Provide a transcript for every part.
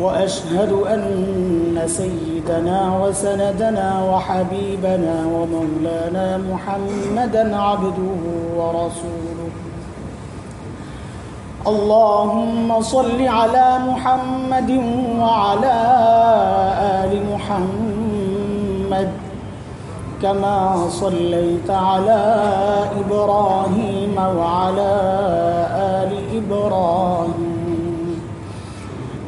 وأشهد أن سيدنا وسندنا وحبيبنا ومولانا محمدا عبده ورسوله. اللهم صل على محمد وعلى آل محمد كما صليت على إبراهيم وعلى آل إبراهيم.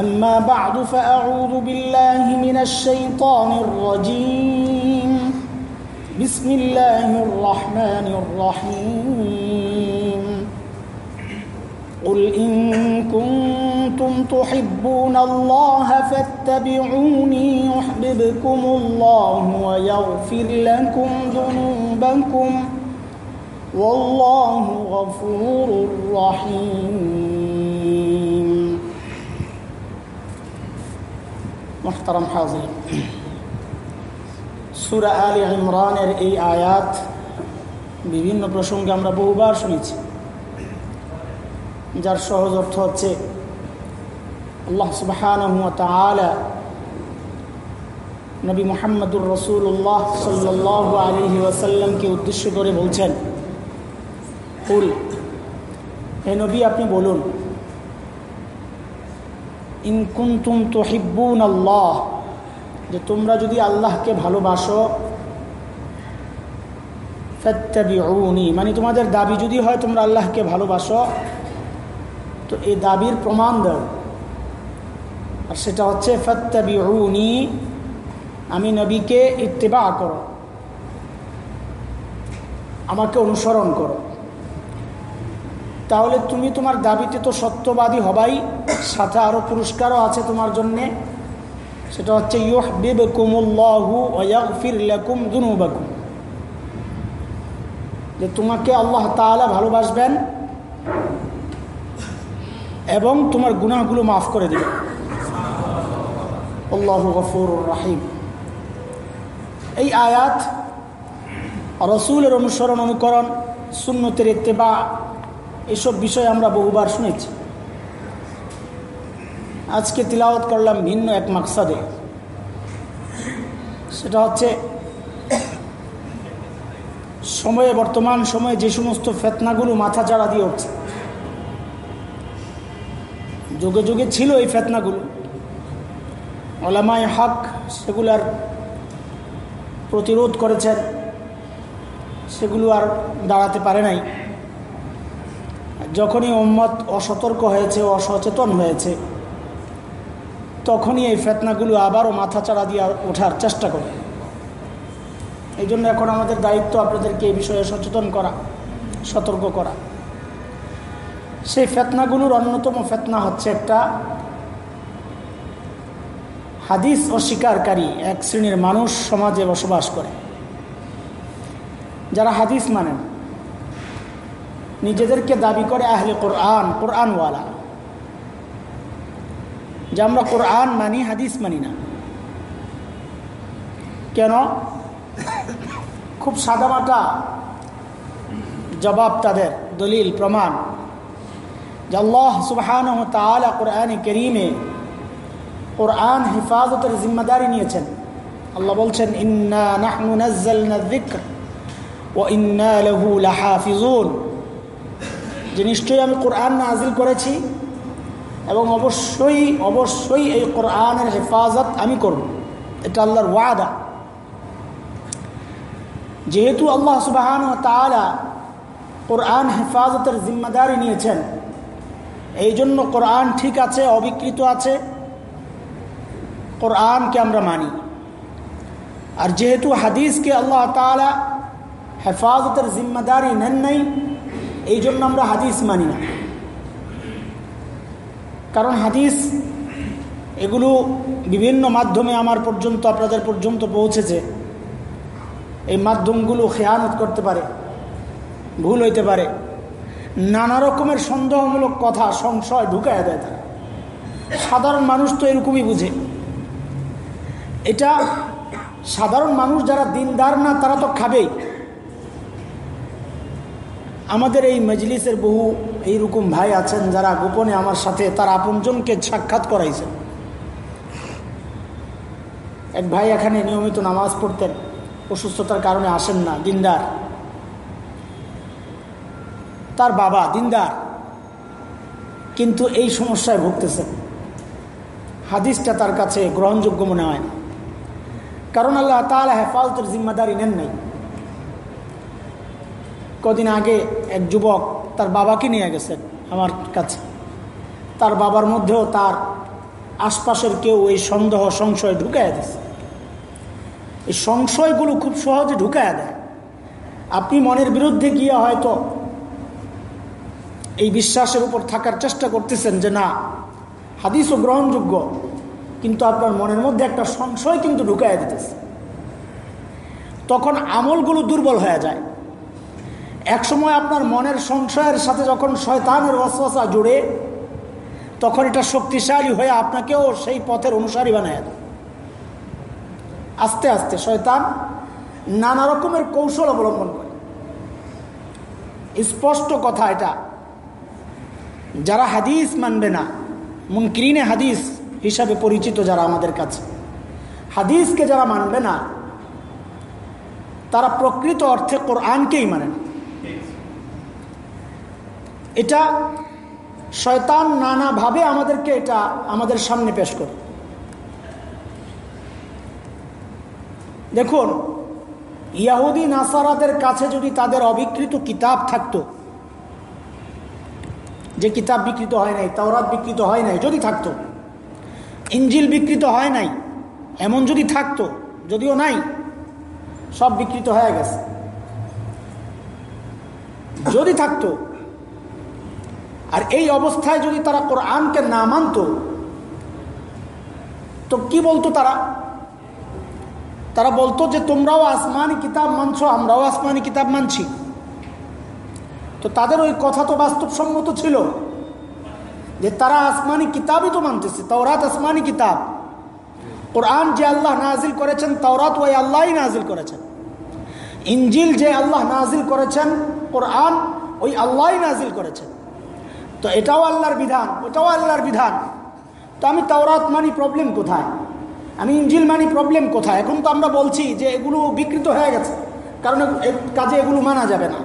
أما بعد فأعوذ بالله من الشيطان الرجيم. بسم الله الرحمن الرحيم. قل إن كنتم تحبون الله فاتبعوني يحببكم الله ويغفر لكم ذنوبكم. والله غفور رحيم. মোহতারাম হাজির সুরা আলী ইমরানের এই আয়াত বিভিন্ন প্রসঙ্গে আমরা বহুবার শুনেছি। যার সহজ অর্থ হচ্ছে, আল্লাহ সুবাহান নবী মোহাম্মদুর রসুল্লাহ সাল্লাহ আলহি ওয়াসাল্লামকে উদ্দেশ্য করে বলছেন ফুল হে নবী, আপনি বলুন ইনকুন্তুম তোহিব্বুন আল্লাহ, যে তোমরা যদি আল্লাহকে ভালোবাসো, ফেত্তাবিউনি মানে তোমাদের দাবি যদি হয় তোমরা আল্লাহকে ভালোবাসো, তো এই দাবির প্রমাণ দাও। আর সেটা হচ্ছে ফেত্তাবিউনি, আমি নবীকে ইত্তেবা করো, আমাকে অনুসরণ করো। তাহলে তুমি তোমার দাবিতে তো সত্যবাদী হবাই, সাথে আরও পুরস্কারও আছে তোমার জন্যে। সেটা হচ্ছে ইউহ বিবকুমুল্লাহু ওয়াগফির লাকুম দুনুবাকুম যে তোমাকে আল্লাহ তাআলা ভালোবাসবেন এবং তোমার গুনাহগুলো মাফ করে দেবে আল্লাহ গফুর রাহিম। এই আয়াত রসুলের অনুসরণ, অনুকরণ, সুন্নতের ইত্তেবা এসব বিষয় আমরা বহুবার শুনেছি। আজকে তিলাওয়াত করলাম ভিন্ন এক মাকসাদে। সেটা হচ্ছে, সময়ে, বর্তমান সময়ে যে সমস্ত ফেতনাগুলো মাথা চাড়া দিয়ে উঠছে। যুগে যুগে ছিল এই ফেতনাগুলো। ওলামায় হক সেগুলার প্রতিরোধ করেছেন, সেগুলো আর দাঁড়াতে পারে নাই। যখনই ওম্মত অসতর্ক হয়েছে অসচেতন হয়েছে, তখনই এই ফেতনাগুলো আবারও মাথা চাড়া দিয়ে ওঠার চেষ্টা করে। এই জন্য এখন আমাদের দায়িত্ব আপনাদেরকে এই বিষয়ে সচেতন করা, সতর্ক করা। সেই ফেতনাগুলোর অন্যতম ফেতনা হচ্ছে একটা হাদিস অস্বীকারী এক শ্রেণির মানুষ সমাজে বসবাস করে। যারা হাদিস মানেন নিজেদেরকে দাবি করে আহলে কোরআন, কোরআনওয়ালা। যে আমরা কোরআন মানি, হাদিস মানি না। কেন? খুব সাদামাটা জবাব তাদের, দলিল, প্রমাণ। যে আল্লাহ সুবাহান তালা কোরআনে করিমে কোরআন হেফাজতের জিম্মাদারি নিয়েছেন। আল্লাহ বলছেন, ইন্না যিকর ও ইন্না লাহু লাহাফিজুন। যে নিশ্চয়ই আমি কোরআন নাজিল করেছি এবং অবশ্যই অবশ্যই এই কোরআনের হেফাজত আমি করব। এটা আল্লাহর ওয়াদা। যেহেতু আল্লাহ সুবাহান তালা কোরআন হেফাজতের জিম্মাদারি নিয়েছেন এই জন্য কোরআন ঠিক আছে, অবিকৃত আছে, কোরআনকে আমরা মানি। আর যেহেতু হাদিসকে আল্লাহ তালা হেফাজতের জিম্মাদারি নেন নাই এই জন্য আমরা হাদিস মানি না। কারণ হাদিস এগুলো বিভিন্ন মাধ্যমে আমার পর্যন্ত, আপনাদের পর্যন্ত পৌঁছেছে। এই মাধ্যমগুলো খেয়ানত করতে পারে, ভুল হইতে পারে। নানা রকমের সন্দেহমূলক কথা, সংশয় ঢুকায় দেয় তারা। সাধারণ মানুষ তো এরকমই বুঝে। এটা সাধারণ মানুষ যারা দিনদার না, তারা তো খাবেই। আমাদের এই মজলিসের বহু এইরকম ভাই আছেন যারা গোপনে আমার সাথে তার আপনজনকে সাক্ষাৎ করাইছেন। এক ভাই এখানে নিয়মিত নামাজ পড়তেন, অসুস্থতার কারণে আসেন না, দিনদার। তার বাবা দিনদার, কিন্তু এই সমস্যায় ভুগতেছেন। হাদিসটা তার কাছে গ্রহণযোগ্য মনে হয় না। কারণ আল্লাহ তাহলে হেফাজতের জিম্মাদারি নেন নাই। কদিন আগে এক যুবক তার বাবাকে নিয়ে গেছেন আমার কাছে। তার বাবার মধ্যেও তার আশপাশের কেউ এই সন্দেহ, সংশয় ঢুকায় দিছে। এই সংশয়গুলো খুব সহজে ঢুকায় দেয়। আপনি মনের বিরুদ্ধে গিয়ে হয়তো এই বিশ্বাসের উপর থাকার চেষ্টা করতেছেন যে না, হাদিসও গ্রহণযোগ্য, কিন্তু আপনার মনের মধ্যে একটা সংশয় কিন্তু ঢুকায় দিতেছে। তখন আমলগুলো দুর্বল হয়ে যায়। একসময় আপনার মনের সংশয়ের সাথে যখন শয়তানের অশ্বাসা জুড়ে, তখন এটা শক্তিশালী হয়ে আপনাকেও সেই পথের অনুসারী বানায় আস্তে আস্তে শয়তান নানা রকমের কৌশল অবলম্বন করে। স্পষ্ট কথা এটা। যারা হাদিস মানবে না, মুনক্রিনে হাদিস হিসাবে পরিচিত যারা আমাদের কাছে, হাদিসকে যারা মানবে না, তারা প্রকৃত অর্থে কোরআনকেই মানে না। এটা শয়তান নানাভাবে আমাদেরকে এটা আমাদের সামনে পেশ করে। দেখুন, ইয়াহুদি নাসারাদের কাছে যদি তাদের অবিকৃত কিতাব থাকতো, যে কিতাব বিকৃত হয় নাই, তাওরাত বিকৃত হয় নাই, যদি থাকতো ইঞ্জিল বিকৃত হয় নাই, এমন যদি থাকতো, যদিও নাই, সব বিকৃত হয়ে গেছে। যদি থাকতো আর এই অবস্থায় যদি তারা কোরআনকে না মানত, তো কি বলতো তারা? তারা বলতো যে, তোমরাও আসমানি কিতাব মানছো, আমরাও আসমানি কিতাব মানছি। তো তাদের ওই কথা তো বাস্তবসম্মত ছিল যে, তারা আসমানি কিতাবই তো মানতেছে, তওরাত আসমানি কিতাব। কোরআন যে আল্লাহ নাজিল করেছেন, তওরাত ওই আল্লাহই নাজিল করেছেন। ইঞ্জিল যে আল্লাহ নাজিল করেছেন, কোরআন ওই আল্লাহই নাজিল করেছেন। তো এটাও আল্লাহর বিধান, ওটাও আল্লাহর বিধান। তো আমি তাওরাত মানি প্রবলেম কোথায়? আমি ইঞ্জিল মানি প্রবলেম কোথায়? এখন তো আমরা বলছি যে এগুলো বিকৃত হয়ে গেছে, কারণ কাজে এগুলো মানা যাবে না।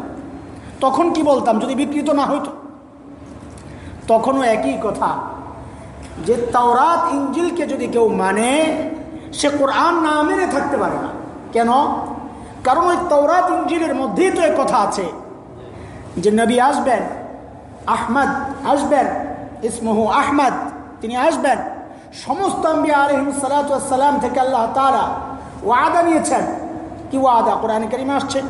তখন কি বলতাম? যদি বিকৃত না হইতো। তখনও একই কথা, যে তাওরাত ইঞ্জিলকে যদি কেউ মানে সে কোরআন না মেনে থাকতে পারে না। কেন? কারণ ওই তওরাত ইঞ্জিলের মধ্যেই তো কথা আছে। যে নবী আসবেন আহমদ আসবেন ইসমহু আহমদ তিনি আসবেন সমস্ত আম্বিয়া আলহিম সালাতাম থেকে আল্লাহ তারা ওয়াদা নিয়েছেন কি ওয়াদা কোরআন করিমে আসছে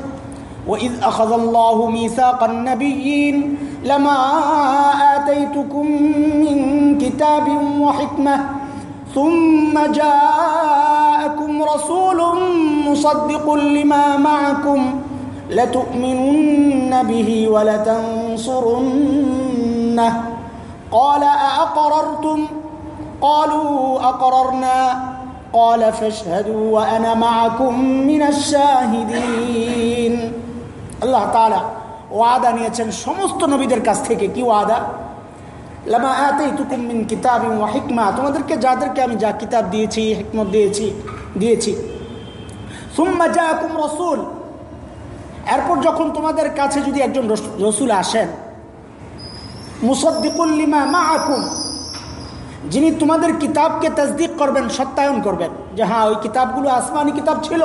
وإذ أخذ الله ميثاق النبيين لما آتيتكم من كتاب وحكمة ثم جاءكم رسول مصدق لما معكم لتؤمنن به ولتنصرنه قال أأقررتم قالوا أقررنا قال فاشهدوا وأنا معكم من الشاهدين আল্লাহ তালা ওয়াদা নিয়েছেন সমস্ত নবীদের কাছ থেকে কি ওয়াদা লামা আতেই তুকুমিন কিতাব হিকমা তোমাদেরকে যাদেরকে আমি যা কিতাব দিয়েছি হিকমত দিয়েছি দিয়েছি সুম্মা যা কুম রসুল এরপর যখন তোমাদের কাছে যদি একজন রসুল আসেন মুসদ্দিকুল্লিমা মা আকুম যিনি তোমাদের কিতাবকে তসদিক করবেন, সত্যায়ন করবেন, যে হ্যাঁ ওই কিতাবগুলো আসমানি কিতাব ছিল,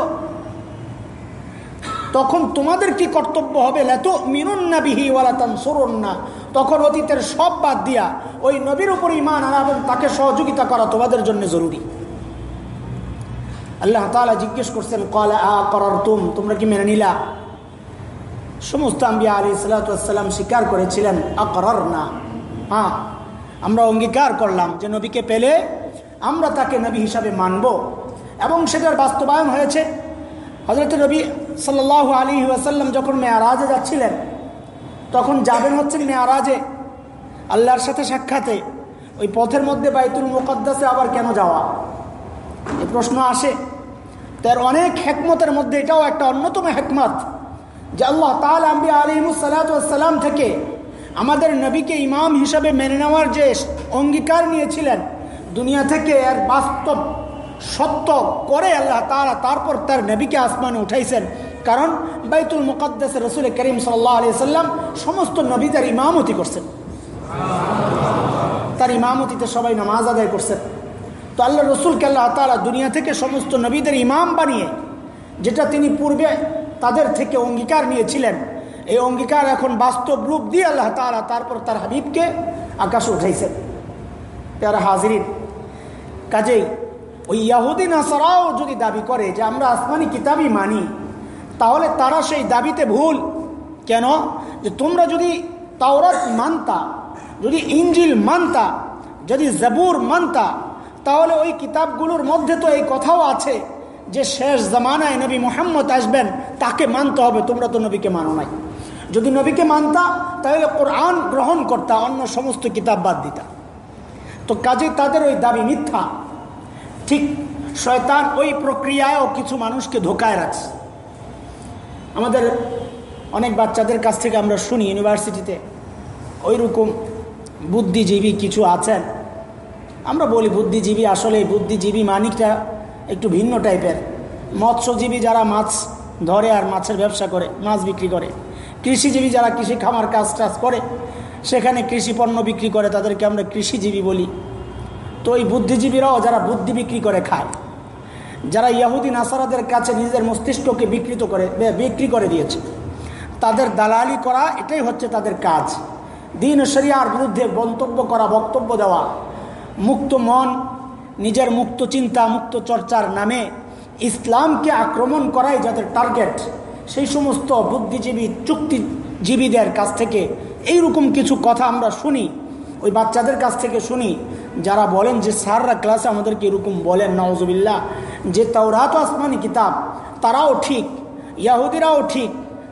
তখন তোমাদের কি কর্তব্য হবে? লেতো মিনুন না বিহি ওয়ালাতান সরুন না তখন অতীতের সব বাদ দিয়া ওই নবীর উপর ইমান আনা এবং তাকে সহযোগিতা করা তোমাদের জন্য জরুরি। আল্লাহ তালা জিজ্ঞেস করছেন কলা আ করার তুম তোমরা কি মেনে নিলা? সমস্ত আম্বিয়া আলী সালাতাম স্বীকার করেছিলেন আকরার না হ্যাঁ আমরা অঙ্গীকার করলাম যে নবীকে পেলে আমরা তাকে নবী হিসাবে মানব এবং সেটার বাস্তবায়ন হয়েছে। হজরত নবী সাল্লাহ আলী ওয়াসাল্লাম যখন মেয়ারাজে যাচ্ছিলেন, তখন যাবেন হচ্ছেন মেয়ারাজে, আল্লাহর সাথে সাক্ষাতে। ওই পথের মধ্যে বাইতুল মুকদ্দাসে আবার কেন যাওয়া? এই প্রশ্ন আসে। তার অনেক হেকমতের মধ্যে এটাও একটা অন্যতম হেকমত। যে আল্লাহ তাল আম্বি আলিমুসালাতাম থেকে আমাদের নবীকে ইমাম হিসাবে মেনে নেওয়ার যে অঙ্গীকার নিয়েছিলেন, দুনিয়া থেকে এর বাস্তব সত্য করে আল্লাহ তারা তারপর তার নবীকে আসমানে উঠাইছেন। কারণ বাইতুল মুকদ্দাস রসুল করিম সাল্লাহ আলি সাল্লাম সমস্ত নবী তার ইমামতি করছেন। তার ইমামতিতে সবাই নামাজ আদায় করছেন। তো আল্লাহ রসুলকে আল্লাহ তালা দুনিয়া থেকে সমস্ত নবীদের ইমাম বানিয়ে, যেটা তিনি পূর্বে তাদের থেকে অঙ্গীকার নিয়েছিলেন। এই অঙ্গীকার এখন বাস্তব রূপ দিয়ে আল্লাহ তালা তারপর তার হাবিবকে আকাশে উঠাইছেন। তারা হাজিরিন, কাজেই ওই ইয়াহুদ্দিন আসারাও যদি দাবি করে যে আমরা আসমানি কিতাবই মানি, তাহলে তারা সেই দাবিতে ভুল। কেন? যে তোমরা যদি তাওরাত মানতা, যদি ইঞ্জিল মানতা, যদি জবুর মানতা, তাহলে ওই কিতাবগুলোর মধ্যে তো এই কথাও আছে যে শেষ জামানায় নবী মোহাম্মদ আসবেন, তাকে মানতে হবে, তোমরা তো নবীকে মানো নাই। যদি নবীকে মানতা, তাহলে কোরআন গ্রহণ করতা, অন্য সমস্ত কিতাব বাদ দিতা। তো কাজে তাদের ওই দাবি মিথ্যা। ঠিক শয়তান ওই প্রক্রিয়ায়ও কিছু মানুষকে ধোকায় রাখছে। আমাদের অনেক বাচ্চাদের কাছ থেকে আমরা শুনি ইউনিভার্সিটিতে ওই রকম বুদ্ধিজীবী কিছু আছেন। আমরা বলি, বুদ্ধিজীবী আসলে বুদ্ধিজীবী মানিকটা একটু ভিন্ন টাইপের। মৎস্যজীবী যারা মাছ ধরে আর মাছের ব্যবসা করে, মাছ বিক্রি করে। কৃষিজীবী যারা কৃষি খামার কাজ টাজ করে, সেখানে কৃষি পণ্য বিক্রি করে, তাদেরকে আমরা কৃষিজীবী বলি। তো এই বুদ্ধিজীবীরাও যারা বুদ্ধি বিক্রি করে, খায়। যারা ইয়াহুদি, নাসারাদের কাছে নিজের মস্তিষ্ককে বিকৃত করে বিক্রি করে দিয়েছে। তাদের দালালি করা, এটাই হচ্ছে তাদের কাজ। দিন শরিয়ার বিরুদ্ধে মন্তব্য করা, বক্তব্য দেওয়া। মুক্ত মন নিজের মুক্ত চিন্তা, মুক্ত চর্চার নামে ইসলামকে আক্রমণ করাই যাদের টার্গেট সেই সমস্ত বুদ্ধিজীবী, চুক্তিজীবীদের কাছ থেকে এই রকম কিছু কথা আমরা শুনি, ওই বাচ্চাদের কাছ থেকে শুনি, যারা বলেন যে, স্যাররা ক্লাসে আমাদেরকে এরকম বলেন নওয়াজবিল্লা যে তাওরাত আসমানি কিতাব, তারাও ঠিক, ইয়াহুদিরাও ঠিক,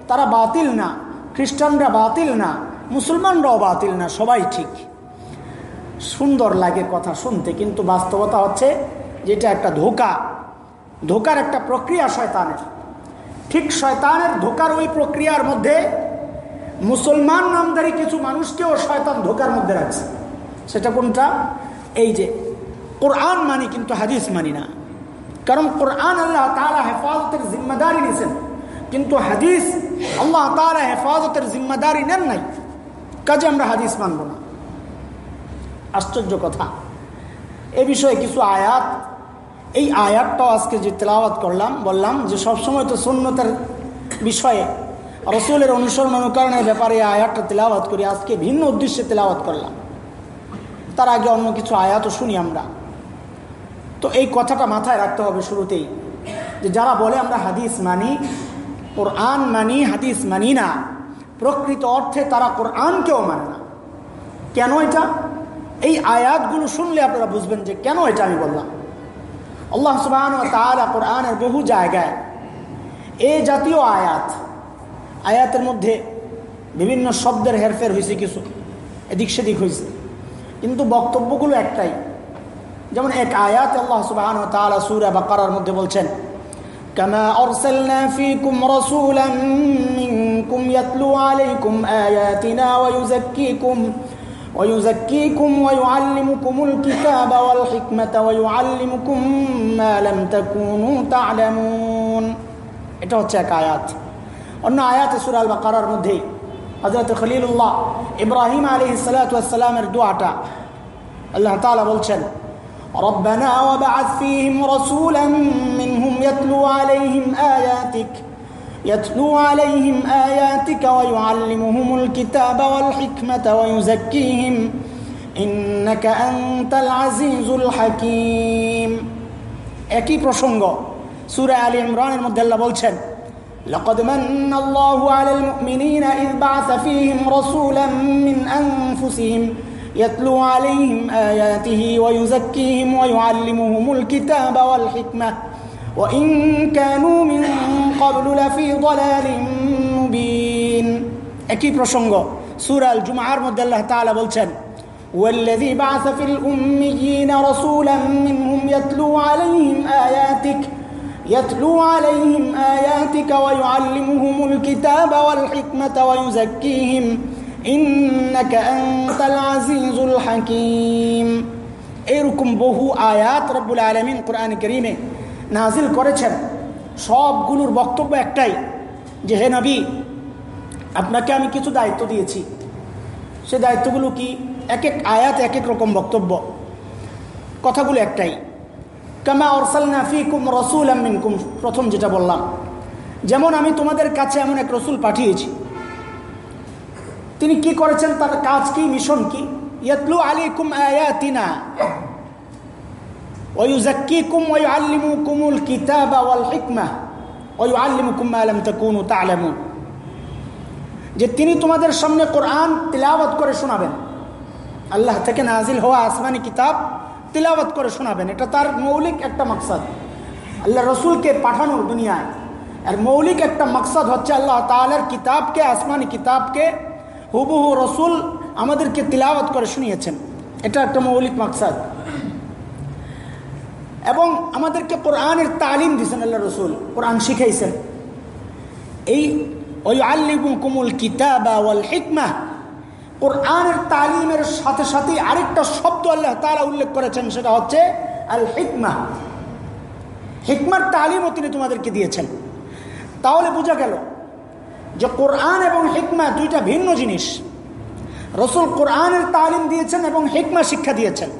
তারা বাতিল না, খ্রিস্টানরা বাতিল না, মুসলমানরাও বাতিল না, সবাই ঠিক। সুন্দর লাগে কথা শুনতে, কিন্তু বাস্তবতা হচ্ছে যেটা একটা ধোকা। ধোকার একটা প্রক্রিয়া শয়তানের। ঠিক শয়তানের ধোকার ওই প্রক্রিয়ার মধ্যে মুসলমান নামদারি কিছু মানুষকেও শয়তান ধোকার মধ্যে রাখছে। সেটা কোনটা? এই যে, কোরআন মানি কিন্তু হাদিস মানি না। কারণ কোরআন আল্লাহ তালা হেফাজতের জিম্মাদারি নিয়েছেন কিন্তু হাদিস আল্লাহ তালা হেফাজতের জিম্মাদারি নেন নাই। কাজে আমরা হাদিস মানব না। আশ্চর্য কথা। এ বিষয়ে কিছু আয়াত। এই আয়াতটাও আজকে যে তেলাওয়াত করলাম, বললাম যে সবসময় তো সন্ন্যতের বিষয়ে, রসুলের অনুসরণ অনুকরণের ব্যাপারে এই আয়াতটা তেলাওয়াত করি। আজকে ভিন্ন উদ্দেশ্যে তেলাওয়াত করলাম। তার আগে অন্য কিছু আয়াতও শুনি আমরা। তো এই কথাটা মাথায় রাখতে হবে শুরুতেই, যে যারা বলে আমরা হাদিস মানি, কোরআন মানি, হাদিস মানি না, প্রকৃত অর্থে তারা কোরআনকেও মানে না। কেন এটা? এই আয়াতগুলো শুনলে আপনারা বুঝবেন যে কেন এটা আমি বললাম আল্লাহ সুবাহ তালা কোরআনের বহু জায়গায় এ জাতীয় আয়াত আয়াতের মধ্যে বিভিন্ন শব্দের হেরফের হয়েছে কিছু এদিক সেদিক হয়েছে কিন্তু বক্তব্যগুলো একটাই যেমন এক আয়াত আল্লাহ সুবাহ তালা সুরা বাকারার মধ্যে বলছেন كما أرسلنا فيكم رسولا منكم يتلو عليكم آياتنا ويزكيكم ويزكيكم ويعلمكم الكتاب والحكمة ويعلمكم ما لم تكونوا تعلمون এটা হচ্ছে এক আয়াত অন্য আয়াতে সুরাল বা কারার মধ্যে হজরত খলিলুল্লাহ ইব্রাহিম আলী সালাতামের দোয়াটা আল্লাহ তালা বলছেন ربنا وبعث فيهم رسولا منهم يتلو عليهم آياتك يتلو عليهم آياتك ويعلمهم الكتاب والحكمة ويزكيهم إنك أنت العزيز الحكيم একই প্রসঙ্গ সুরা আলী ইমরানের মধ্যে আল্লাহ বলছেন لقد من الله على المؤمنين إذ بعث فيهم رسولا من أنفسهم يتلو عليهم آياته ويزكيهم ويعلمهم الكتاب والحكمة وإن كانوا من قبل لفي ضلال مبين একই প্রসঙ্গ সূরা আল জুমআর মধ্যে আল্লাহ তাআলা বলছেন والذي بعث في الأميين رسولا منهم يتلو عليهم آياتك يتلو عليهم آياتك ويعلمهم الكتاب والحكمة ويزكيهم إنك أنت العزيز الحكيم এরকম বহু আয়াত রব্বুল আলমিন কোরআন করিমে নাজিল করেছেন সবগুলোর বক্তব্য একটাই, যে হে নবী, আপনাকে আমি কিছু দায়িত্ব দিয়েছি। সে দায়িত্বগুলো কি? এক এক আয়াত এক এক রকম বক্তব্য। কথাগুলো একটাই, কামা অরসালনা ফিকুম রসুল আমিনকুম প্রথম যেটা বললাম, যেমন আমি তোমাদের কাছে এমন এক রসুল পাঠিয়েছি। তিনি কি করেছেন? তার কাজ কি? মিশন কি? ইয়াতলু আলাইকুম আয়াতিনা। কুমুল কুম্মা আলম যে তিনি তোমাদের সামনে কোরআন তিলাবত করে শোনাবেন। আল্লাহ থেকে নাজিল হওয়া আসমানি কিতাব তিলাবত করে শোনাবেন। এটা তার মৌলিক একটা মকসাদ। আল্লাহ রসুলকে পাঠানো দুনিয়ায়। আর মৌলিক একটা মকসাদ হচ্ছে আল্লাহ তালের কিতাবকে, আসমানি কিতাবকে হুবহু রসুল আমাদেরকে তিলাবত করে শুনিয়েছেন। এটা একটা মৌলিক মকসাদ। এবং আমাদেরকে কোরআনের তালিম দিয়েছেন আল্লাহ রসুল। কোরআন শিখাইছেন। এই ওই আল্লিবুম কুমুল কিতাবা ওয়াল হিকমা, কোরআনের তালিমের সাথে সাথে আরেকটা শব্দ আল্লাহ তারা উল্লেখ করেছেন, সেটা হচ্ছে আল হিকমা। হিকমার তালিমও তিনি তোমাদেরকে দিয়েছেন। তাহলে বোঝা গেল যে কোরআন এবং হিকমা দুইটা ভিন্ন জিনিস। রসুল কোরআনের তালিম দিয়েছেন এবং হিকমা শিক্ষা দিয়েছেন।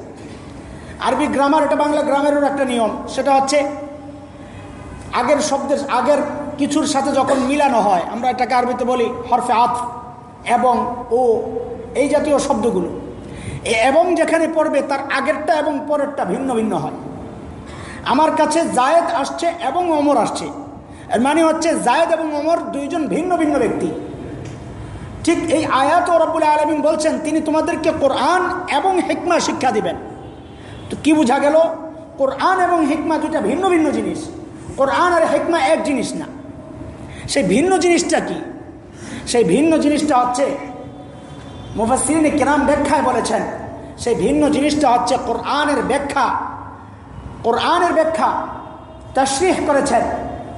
আরবি গ্রামার এটা বাংলা গ্রামেরও একটা নিয়ম। সেটা হচ্ছে, আগের শব্দের, আগের কিছুর সাথে যখন মিলানো হয়, আমরা এটাকে আরবিতে বলি হরফে আফ এবং ও, এই জাতীয় শব্দগুলো। এবং যেখানে পড়বে, তার আগেরটা এবং পরেরটা ভিন্ন ভিন্ন হয়। আমার কাছে জায়েদ আসছে এবং অমর আসছে। মানে হচ্ছে, জায়েদ এবং অমর দুইজন ভিন্ন ভিন্ন ব্যক্তি। ঠিক এই আয়াত ও রব্বুল আলমিন বলছেন, তিনি তোমাদেরকে কোরআন এবং হেকমা শিক্ষা দিবেন। তো কি বোঝা গেল? কোরআন এবং হেকমা দুইটা ভিন্ন ভিন্ন জিনিস। কোরআন আর হেকমা এক জিনিস না। সেই ভিন্ন জিনিসটা কি? সেই ভিন্ন জিনিসটা হচ্ছে মুফাসিন কেরাম ব্যাখ্যায় বলেছেন, সেই ভিন্ন জিনিসটা হচ্ছে কোরআনের ব্যাখ্যা। কোরআনের ব্যাখ্যা তশরিহ করেছেন।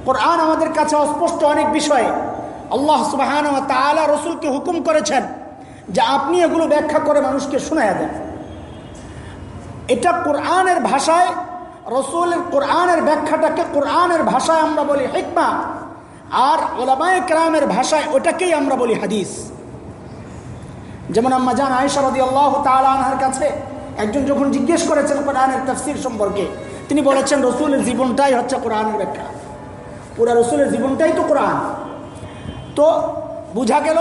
কোরআন আমাদের কাছে অস্পষ্ট অনেক বিষয়ে। আল্লাহ সুবাহান তালা রসুলকে হুকুম করেছেন যে আপনি এগুলো ব্যাখ্যা করে মানুষকে শোনাইয়া দেন। এটা কোরআনের ভাষায়, রসুলের কোরআনের ব্যাখ্যাটাকে কোরআনের ভাষায় আমরা বলি হিকমা, আর ওলামায় ক্রামের ভাষায় ওটাকেই আমরা বলি হাদিস। যেমন আম্মা জান আয়সারদি আল্লাহ তালার কাছে একজন যখন জিজ্ঞেস করেছেন কোরআনের তফসির সম্পর্কে, তিনি বলেছেন, রসুলের জীবনটাই হচ্ছে কোরআনের ব্যাখ্যা। পুরা রসুলের জীবনটাই তো কোরআন। তো বুঝা গেল,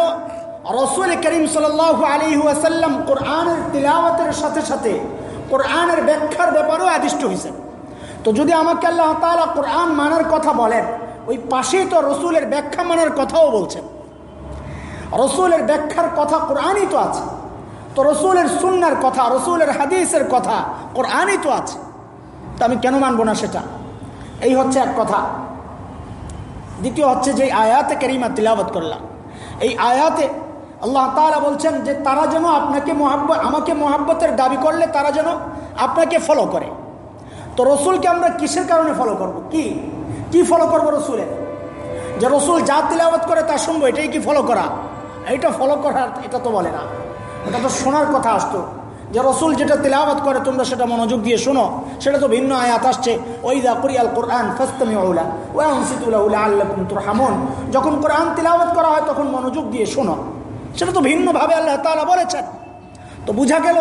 রসুল করিম সাল আলী আসাল্লাম কোরআনের তিলাওয়াতের সাথে সাথে কোরআনের ব্যাখ্যার ব্যাপারেও আদিষ্ট হয়েছেন তো যদি আমাকে আল্লাহ তালা কোরআন মানার কথা বলেন, ওই পাশেই তো রসুলের ব্যাখ্যা মানার কথাও বলছেন। রসুলের ব্যাখ্যার কথা কোরআনই তো আছে। তো রসুলের সুন্নার কথা, রসুলের হাদিসের কথা কোরআনই তো আছে। তো আমি কেন মানবো না সেটা? এই হচ্ছে এক কথা। দ্বিতীয় হচ্ছে যে আয়াতে কেরিমা তিলাবত করলাম। এই আয়াতে আল্লাহ তারা বলছেন যে তারা যেন আপনাকে মহাব্বত, আমাকে মহাব্বতের দাবি করলে তারা যেন আপনাকে ফলো করে। তো রসুলকে আমরা কিসের কারণে ফলো করব? কি? কি ফলো করব রসুলের? যে রসুল যা তিলাবত করে তা শুনব, এটাই কি ফলো করা? এটা ফলো করার, এটা তো বলে না। এটা তো শোনার কথা আসতো। যে রসুল যেটা তেলাওয়াত করে, তোমরা সেটা মনোযোগ দিয়ে শোনো। সেটা তো ভিন্ন আয়াত আসছে। ওই দা কুরিয়াল কোরআন ফাস্তামি ওলা ওয়াউলা উলা আল্লাহ তুর হামন যখন কোরআন তেলাওয়াত করা হয়, তখন মনোযোগ দিয়ে শোনো। সেটা তো ভিন্নভাবে আল্লাহ তালা বলেছেন। তো বুঝা গেল,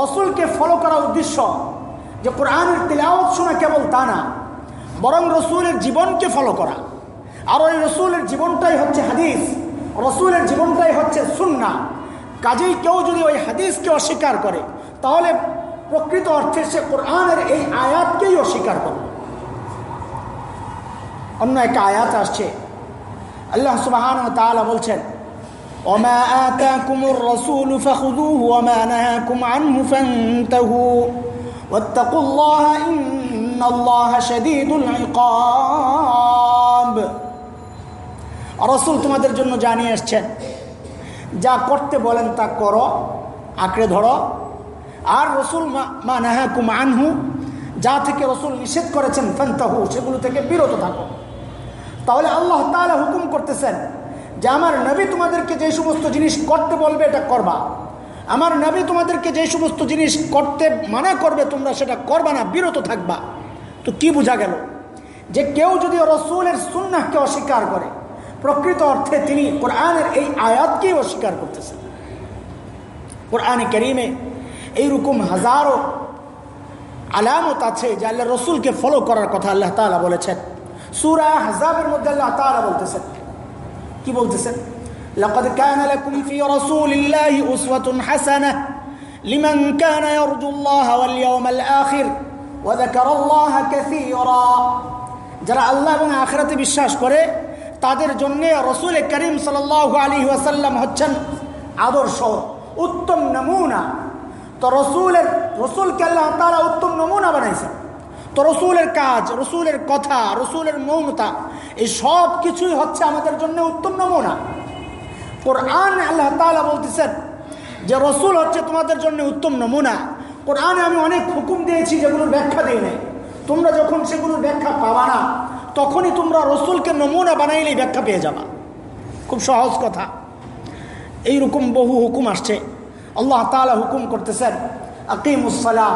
রসুলকে ফলো করার উদ্দেশ্য যে কোরআনের তেলাওয়াত শোনা কেবল তা না, বরং রসুলের জীবনকে ফলো করা। আর ওই রসুলের জীবনটাই হচ্ছে হাদিস, রসুলের জীবনটাই হচ্ছে সুন্না কাজেই কেউ যদি ওই হাদিসকে অস্বীকার করে, তাহলে প্রকৃত অর্থে সে কোরআনের এই আয়াতকেই অস্বীকার করবে। অন্য একটা আয়াত আসছে। আল্লাহ সুবাহান তাআলা বলছেন وما آتاكم الرسول فخذوه وما نهاكم عنه فانتهوا واتقوا الله إن الله شديد العقاب রসুল তোমাদের জন্য জানিয়ে এসছেন যা করতে বলেন তা করো আঁকড়ে ধরো আর রসুল মা নাহাকুম আনহু যা থেকে রসুল নিষেধ করেছেন ফেন্তাহু সেগুলো থেকে বিরত থাকো তাহলে আল্লাহ তাহলে হুকুম করতেছেন যে আমার নবী তোমাদেরকে যে সমস্ত জিনিস করতে বলবে, এটা করবা। আমার নবী তোমাদেরকে যে সমস্ত জিনিস করতে মানা করবে, তোমরা সেটা করবা না, বিরত থাকবা। তো কি বোঝা গেল? যে কেউ যদি রসুলের সুন্নাহকে অস্বীকার করে, প্রকৃত অর্থে তিনি কোরআনের এই আয়াতকেই অস্বীকার করতেছেন। কোরআনে করিমে এইরকম হাজারো আলামত আছে যে আল্লাহ রসুলকে ফলো করার কথা আল্লাহ তালা বলেছেন। সুরা হাজাবের মধ্যে আল্লাহ তালা বলতেছেন কি বলতেছেন لقد كان لكم في رسول الله أسوة حسنة لمن كان يرجو الله واليوم الآخر وذكر الله كثيرا যারা আল্লাহ এবং আখরাতে বিশ্বাস করে তাদের জন্য রসুল করিম সাল আলী ওয়াসাল্লাম হচ্ছেন আদর্শ উত্তম নমুনা তো রসুলের রসুলকে আল্লাহ তারা উত্তম নমুনা বানাইছেন তো রসুলের কাজ, রসুলের কথা, রসুলের মৌনতা, এই সব কিছুই হচ্ছে আমাদের জন্য উত্তম নমুনা। কোরআন আল্লাহ তালা বলতেছেন যে রসুল হচ্ছে তোমাদের জন্য উত্তম নমুনা। কোরআনে আমি অনেক হুকুম দিয়েছি যেগুলোর ব্যাখ্যা দিই নাই। তোমরা যখন সেগুলোর ব্যাখ্যা পাবা না, তখনই তোমরা রসুলকে নমুনা বানাইলেই ব্যাখ্যা পেয়ে যাবা। খুব সহজ কথা। এইরকম বহু হুকুম আসছে। আল্লাহ তালা হুকুম করতেছেন আকিমুসলা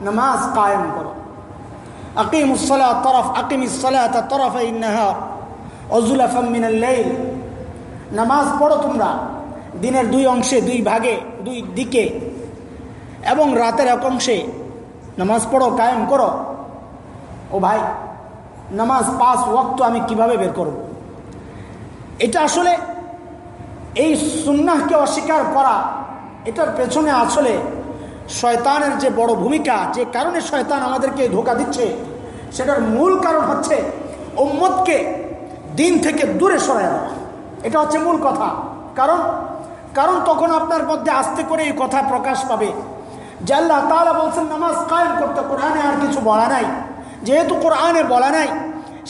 নামাজ কায়েম করো। আকিমুসলা তরফ আকিমুসলা তরফ ইন্নাহার অজুলাফাম মিনাল্লাইল নামাজ পড়ো তোমরা, দিনের দুই অংশে, দুই ভাগে, দুই দিকে এবং রাতের এক অংশে নামাজ পড়ো, কায়েম করো। ও ভাই, নামাজ পাঁচ ওক্ত আমি কীভাবে বের করব? এটা আসলে এই সুন্নাহকে অস্বীকার করা, এটার পেছনে আসলে শয়তানের যে বড় ভূমিকা, যে কারণে শয়তান আমাদেরকে ধোকা দিচ্ছে, সেটার মূল কারণ হচ্ছে ওম্মদকে দিন থেকে দূরে সরাই দেওয়া। এটা হচ্ছে মূল কথা। কারণ কারণ তখন আপনার মধ্যে আস্তে করে এই কথা প্রকাশ পাবে যে আল্লাহ তালা বলছেন, নামাজ কায়েম করতে কোরআনে আর কিছু বলা নাই। যেহেতু কোরআনে বলা নাই,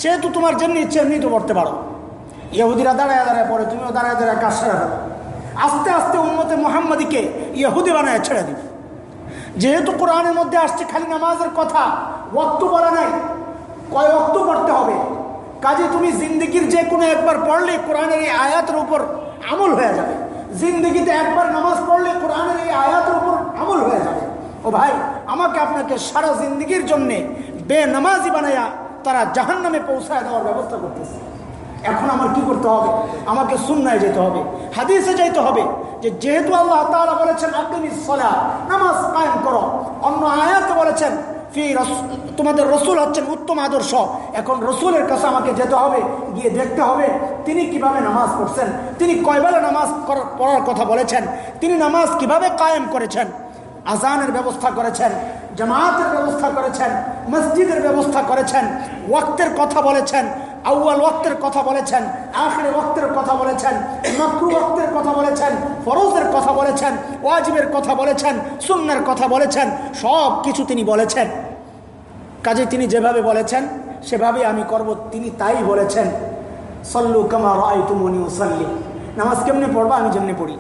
সেহেতু তোমার যেমনি ইচ্ছে এমনি তো পড়তে পারো। ইহুদিরা দাঁড়ায় দাঁড়ায় পড়ে, তুমিও দাঁড়ায় দাঁড়ায় কাজ সেরে আস্তে আস্তে উন্মতে মোহাম্মদীকে ইহুদি বানায় ছেড়ে দিবে। যেহেতু কোরআনের মধ্যে আসছে খালি নামাজের কথা ওক্ত বলা নাই, কয় ওক্ত পড়তে হবে? কাজে তুমি জিন্দগির যে কোনো একবার পড়লে কোরআনের এই আয়াতের উপর আমল হয়ে যাবে। জিন্দগিতে একবার নামাজ পড়লে কোরআনের এই আয়াতের উপর আমল হয়ে যাবে। ও ভাই, আমাকে আপনাকে সারা জিন্দগির জন্যে বেনামাজি বানাইয়া তারা জাহান নামে পৌঁছায় দেওয়ার ব্যবস্থা করতেছে। এখন আমার কি করতে হবে? আমাকে সুন্নায় যেতে হবে, হাদিসে যাইতে হবে যে যেহেতু আল্লাহ তাআলা বলেছেন সলা নামাজ কায়েম করো। অন্য আয়াতে বলেছেন, ফি তোমাদের রসুল হচ্ছেন উত্তম আদর্শ। এখন রসুলের কাছে আমাকে যেতে হবে, গিয়ে দেখতে হবে তিনি কীভাবে নামাজ পড়ছেন। তিনি কয়বেলা নামাজ পড়ার কথা বলেছেন। তিনি নামাজ কীভাবে কায়েম করেছেন? আজানের ব্যবস্থা করেছেন, জামাতের ব্যবস্থা করেছেন, মসজিদের ব্যবস্থা করেছেন, ওয়াক্তের কথা বলেছেন আউ্য়াল ওয়াক্তের কথা বলেছেন আখের ওয়াক্তের কথা বলেছেন, মাকরু ওয়াক্তের কথা বলেছেন, ফরজের কথা বলেছেন, ওয়াজিবের কথা বলেছেন সুন্নার কথা বলেছেন, সব কিছু তিনি বলেছেন। কাজে তিনি যেভাবে বলেছেন সেভাবে আমি করব, তিনি তাই বলেছেন। সল্লু কামা রাই তুমনি সাল্লি নামাজ কেমনে পড়বা? আমি যেমনি পড়ি।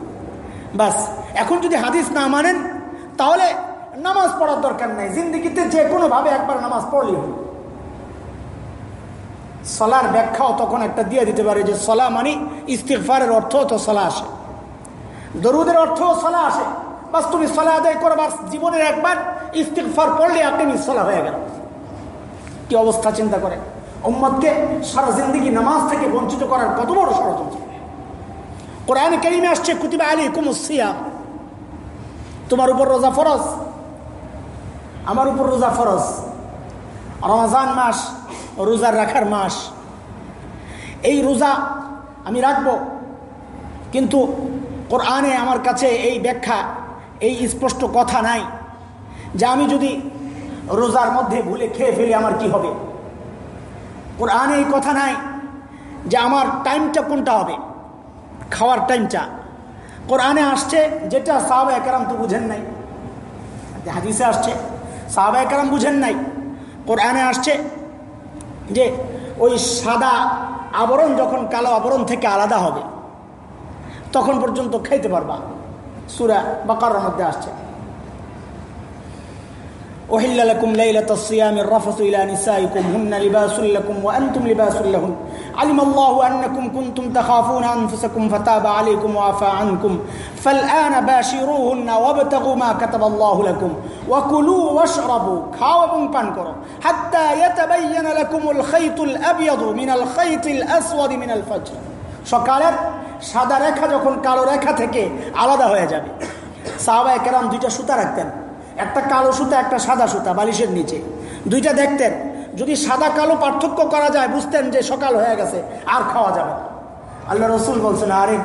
বাস, এখন যদি হাদিস না মানেন, তাহলে নামাজ পড়ার দরকার নাই। জিন্দগিতে যে কোনোভাবে একবার নামাজ পড়লেই হল সলার ব্যাখ্যাও তখন একটা দিয়ে দিতে পারে যে সলা মানি ইস্তিকফারের অর্থ তো সলা আসে। দরুদের অর্থও সলা আসে। বাস তুমি সলা আদায় করবার জীবনের একবার ইস্তিকফার পড়লে আপনি মিসলা হয়ে গেল। কি অবস্থা চিন্তা করে উম্মদকে সারা জিন্দগি নামাজ থেকে বঞ্চিত করার কত বড় ষড়যন্ত্র। কোরআন কেরিমে আসছে, কুতিবা আলী কুমুসিয়া তোমার উপর রোজা ফরজ? আমার উপর রোজা ফরজ। রমাজান মাস রোজা রাখার মাস। এই রোজা আমি রাখব। কিন্তু কোরআনে আমার কাছে এই ব্যাখ্যা, এই স্পষ্ট কথা নাই যে আমি যদি রোজার মধ্যে ভুলে খেয়ে ফেলি আমার কি হবে? কোরআনে এই কথা নাই যে আমার টাইমটা কোনটা হবে? খাওয়ার টাইমটা। কোরআনে আসছে যেটা সাহাবা একরাম তো বুঝেন নাই। হাদিসে আসছে, সাহাবা একরাম বুঝেন নাই। কোরআনে আসছে যে ওই সাদা আবরণ যখন কালো আবরণ থেকে আলাদা হবে, তখন পর্যন্ত খাইতে পারবা। সুরা কারোর মধ্যে আসছে। أحل لكم ليلة الصيام الرفث إلى نسائكم هن لباس لكم وأنتم لباس لهن علم الله أنكم كنتم تخافون أنفسكم فتاب عليكم وعفى عنكم فالآن باشروهن وابتغوا ما كتب الله لكم وكلوا واشربوا খাও এবং পান করো حتى يتبين لكم الخيط الأبيض من الخيط الأسود من الفجر সকালের সাদা রেখা যখন কালো রেখা থেকে আলাদা হয়ে যাবে সাহাবায়ে কেরাম দুইটা সুতা রাখতেন একটা কালো সুতা, একটা সাদা সুতা, বালিশের নিচে। দুইটা দেখতেন। যদি সাদা, কালো পার্থক্য করা যায়, বুঝতেন যে সকাল হয়ে গেছে, আর খাওয়া যাবে আল্লাহ রসুল বলছেন, আরে,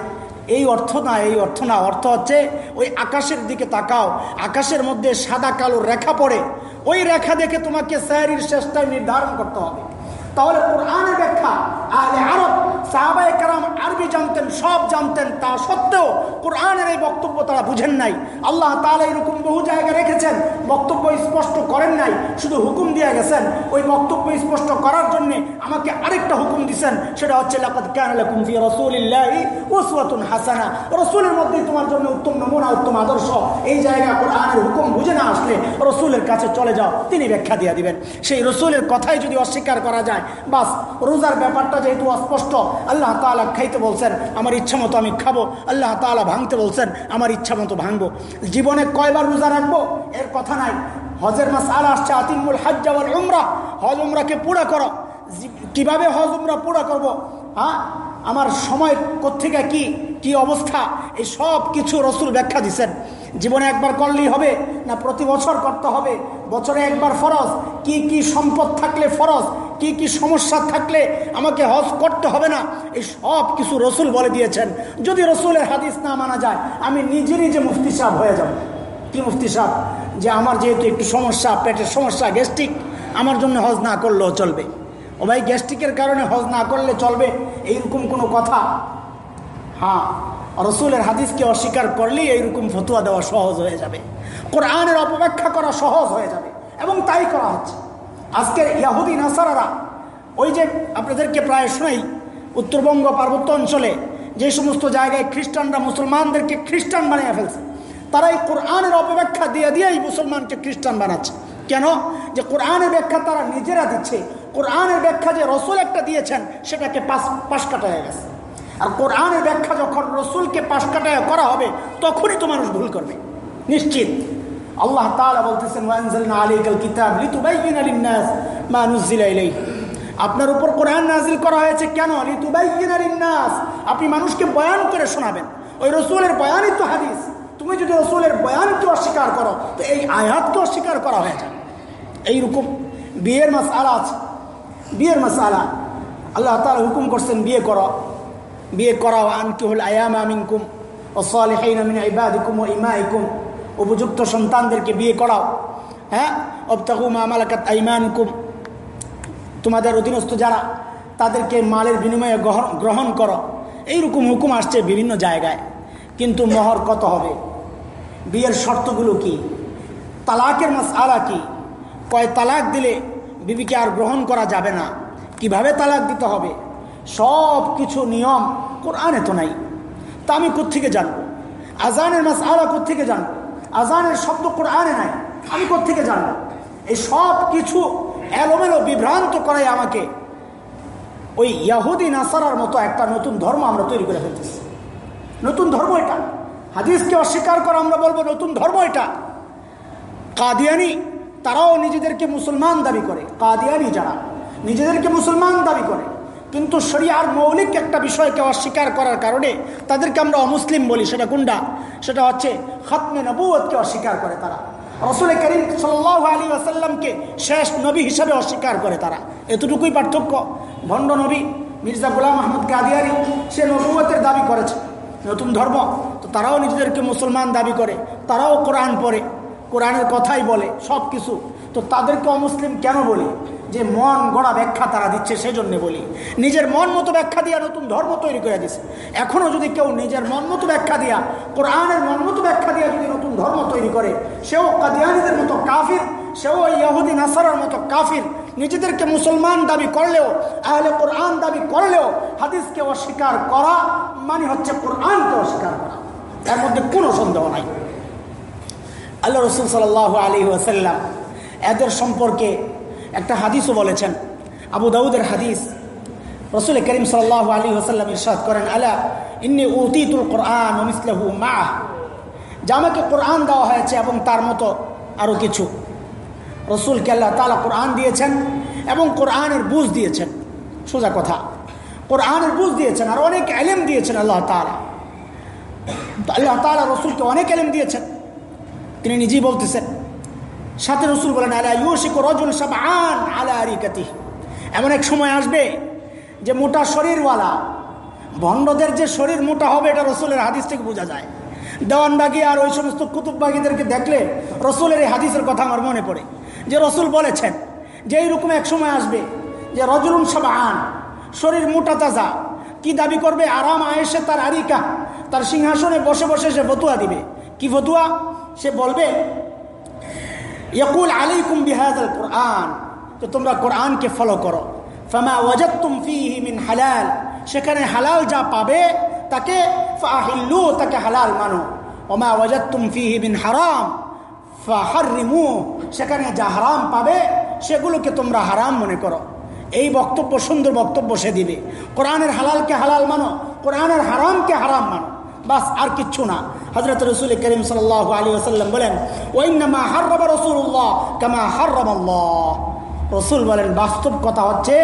এই অর্থ না, এই অর্থ না। অর্থ হচ্ছে, ওই আকাশের দিকে তাকাও। আকাশের মধ্যে সাদা, কালো রেখা পড়ে। ওই রেখা দেখে তোমাকে স্যারির শেষটাই নির্ধারণ করতে হবে। তাহলে কোরআনের ব্যাখ্যা আহলে আরব, সাহাবায়ে কারাম, আরবি জানতেন, সব জানতেন। তা সত্ত্বেও কোরআনের এই বক্তব্য তারা বুঝেন নাই। আল্লাহ তাহলে এরকম বহু জায়গায় রেখেছেন, বক্তব্য স্পষ্ট করেন নাই, শুধু হুকুম দিয়ে গেছেন। ওই বক্তব্য স্পষ্ট করার জন্য আমাকে আরেকটা হুকুম দিছেন, সেটা হচ্ছে, লাকাদ কানা লাকুম ফি রাসূলিল্লাহি উসওয়াতুন হাসানা। রসুলের মধ্যেই তোমার জন্য উত্তম নমুনা, উত্তম আদর্শ। এই জায়গা কোরআনের হুকুম বুঝে না আসলে রসুলের কাছে চলে যাও, তিনি ব্যাখ্যা দিয়ে দিবেন। সেই রসুলের কথাই যদি অস্বীকার করা যায় বাস, রোজার ব্যাপারটা যেহেতু অস্পষ্ট, আল্লাহ তালা খাইতে বলছেন, আমার ইচ্ছা মতো আমি খাব। আল্লাহ তালা ভাঙতে বলছেন, আমার ইচ্ছা মতো ভাঙবো। জীবনে কয়বার রোজা রাখব? এর কথা নাই। হজের মাস আল আসছে, আতিমুল হাজ যাওয়ার উমরা। হজ উমরাকে পুরা করো। কীভাবে হজ উমরা পুরা করব? হ্যাঁ? আমার সময় কোথেকে কি? কি অবস্থা? এই সব কিছু রসুল ব্যাখ্যা দিচ্ছেন জীবনে একবার করলেই হবে, না প্রতি বছর করতে হবে? বছরে একবার ফরজ। কি কি সম্পদ থাকলে ফরজ? কি কি সমস্যা থাকলে আমাকে হজ করতে হবে না? এই সব কিছু রসুল বলে দিয়েছেন। যদি রসুলের হাদিস না মানা যায়, আমি নিজে নিজে মুফতি সাহ হয়ে যাব। কি মুফতি সাহ যে আমার যেহেতু একটু সমস্যা, পেটের সমস্যা, গ্যাস্ট্রিক, আমার জন্য হজ না করলেও চলবে। ও ভাই, গ্যাস্ট্রিকের কারণে হজ না করলে চলবে? এইরকম কোনো কথা? হ্যাঁ। রসুলের হাদিসকে অস্বীকার করলেই এইরকম ফতুয়া দেওয়া সহজ হয়ে যাবে। কোরআনের অপব্যাখ্যা করা সহজ হয়ে যাবে এবং তাই করা হচ্ছে। আজকের ইয়াহুদি, নাসারারা, ওই যে আপনাদেরকে প্রায় শোনাই, উত্তরবঙ্গ পার্বত্য অঞ্চলে যে সমস্ত জায়গায় খ্রিস্টানরা মুসলমানদেরকে খ্রিস্টান বানিয়ে ফেলছে, তারা এই কোরআনের অপব্যাখ্যা দিয়ে দিয়েই মুসলমানকে খ্রিস্টান বানাচ্ছে। কেন? যে কোরআনের ব্যাখ্যা তারা নিজেরা দিচ্ছে, কোরআনের ব্যাখ্যা যে রসুল একটা দিয়েছেন, সেটাকে পাশ পাশ কাটায় গেছে। আর কোরআনের ব্যাখ্যা যখন রসুলকে পাশ কাটায় করা হবে, তখনই তো মানুষ ভুল করবে। নিশ্চিত। আল্লাহ তাআলা বলতেছেন কিতাব লিন-নাস আপনার উপর কোরআন নাজিল করা হয়েছে কেন? লিতুবাইয়িনা লিন-নাস। আপনি মানুষকে বয়ান করে শোনাবেন। ওই রসুলের বয়ানই তো হাদিস। তুমি যদি রসুলের বয়ানকে অস্বীকার করো, তো এই আয়াতকে অস্বীকার করা হয়ে যায় এইরকম বিয়ের মাস আলা আছে বিয়ের মাস আলা আল্লাহ তালা হুকুম করছেন, বিয়ে করো। বিয়ে করাও। আনকি হল আয়াম আমিনকুম ও সালেহাইন আমিন ইবাদিকুম ও ইমাইকুম। উপযুক্ত সন্তানদেরকে বিয়ে করাও। হ্যাঁ? অবতাকুম আমালাকাত আইমানকুম। তোমাদের অধীনস্থ যারা, তাদেরকে মালের বিনিময়ে গ্রহণ করো। এইরকম হুকুম আসছে বিভিন্ন জায়গায়। কিন্তু মহর কত হবে? বিয়ের শর্তগুলো কি? তালাকের মাস আলা কি? কয় তালাক দিলে বিবিকে আর গ্রহণ করা যাবে না। কীভাবে তালাক দিতে হবে? সব কিছু নিয়ম কোরআনে তো নাই। তা আমি কোথেকে জানব? আজানের মাস আলা কোথেকে জানব? আজানের শব্দ কোরআনে নাই। আমি কোথেকে জানব? এই সব কিছু এলোমেলো বিভ্রান্ত করাই আমাকে ওই ইয়াহুদি, নাসারার মতো একটা নতুন ধর্ম আমরা তৈরি করে ফেলতেছি। নতুন ধর্ম এটা। হাদিসকে অস্বীকার করা আমরা বলব নতুন ধর্ম এটা। কাদিয়ানি তারাও নিজেদেরকে মুসলমান দাবি করে। কাদিয়ানি যারা নিজেদেরকে মুসলমান দাবি করে। কিন্তু শরিয়ার মৌলিক একটা বিষয়কে অস্বীকার করার কারণে তাদেরকে আমরা অমুসলিম বলি, সেটা কোনটা? সেটা হচ্ছে খতমে নবুয়তকে অস্বীকার করে তারা। রসুল করিম সাল আলী আসাল্লামকে শেষ নবী হিসাবে অস্বীকার করে তারা। এতটুকুই পার্থক্য। ভণ্ড নবী মির্জা গুলাম আহমদ কাদিয়ারি সে নবুয়তের দাবি করেছে। নতুন ধর্ম, তো তারাও নিজেদেরকে মুসলমান দাবি করে, তারাও কোরআন পড়ে, কোরআনের কথাই বলে সব কিছু তো তাদেরকে অমুসলিম কেন বলি? যে মন গড়া ব্যাখ্যা তারা দিচ্ছে সেজন্য বলি। নিজের মন মতো ব্যাখ্যা দিয়া নতুন ধর্ম তৈরি করে দিচ্ছে এখনও যদি কেউ নিজের মন মতো ব্যাখ্যা দিয়া, কোরআনের মন মতো ব্যাখ্যা দিয়া যদি নতুন ধর্ম তৈরি করে, সেও কাদিয়ানিদের মতো কাফির, সেও ইহুদি নাসারার মতো কাফির, নিজেদেরকে মুসলমান দাবি করলেও, আহলে কোরআন দাবি করলেও হাদিসকে অস্বীকার করা মানে হচ্ছে কোরআনকে অস্বীকার করা। এর মধ্যে কোনো সন্দেহ নাই। আল্লাহ রসুল সাল আলী ওয়াসাল্লাম এদের সম্পর্কে একটা হাদিসও বলেছেন। আবু দাউদের হাদিস। রসুল করিম সাল্লাহ আলী ওসাল্লাম ইরশাদ করেন, আলা, ইন্নি উতিতুল কোরআন ওমিসলাহু মা যে আমাকে কোরআন দেওয়া হয়েছে এবং তার মতো আরও কিছু। রসুলকে আল্লাহ তালা কোরআন দিয়েছেন এবং কোরআনের বুঝ দিয়েছেন। সোজা কথা। কোরআনের বুঝ দিয়েছেন আর অনেক এলেম দিয়েছেন আল্লাহ তালা আল্লাহ তালা রসুলকে অনেক এলেম দিয়েছেন। তিনি নিজেই বলতেছেন সাথে রসুল বলেন, আলা ইউশিক রজুল সব আন আলা আরিকাতি এমন এক সময় আসবে যে মোটা শরীরওয়ালা, ভণ্ডদের যে শরীর মোটা হবে, এটা রসুলের হাদিস থেকে বোঝা যায়। দেওয়ানবাগি আর ওই সমস্ত কুতুববাগিদেরকে দেখলে রসুলের এই হাদিসের কথা আমার মনে পড়ে। যে রসুল বলেছেন, যে এইরকম এক সময় আসবে যে রজুলুন সব আন শরীর মোটা তাজা, কি দাবি করবে? আরাম আয়েসে তার আরিকা, তার সিংহাসনে বসে বসে সে ফতুয়া দিবে। কি ফতুয়া? সে বলবে ইয়কুল আলাইকুম বিহাদাল কোরআন তো তোমরা কোরআনকে ফলো করো। ফামা ওয়াজাতুম ফিহি মিন হালাল সেখানে হালাল যা পাবে তাকে ফাহিল্লু তাকে হালাল মানো। ওমা ওয়াজাতুম ফিহি মিন হারাম ফাহারিমু সেখানে যা হারাম পাবে সেগুলোকে তোমরা হারাম মনে করো। এই বক্তব্য, সুন্দর বক্তব্য সে দিবে। কোরআনের হালালকে হালাল মানো, কোরআনের হারামকে হারাম মানো। বাস আর কিচ্ছু না। হজরত রসুল করিম সাল আলী আসাল্লাম বলেন ওইনামা হার্রবা রসুল্লাহ কামা হার্রম আল্লাহ রসুল বলেন, বাস্তব কথা হচ্ছে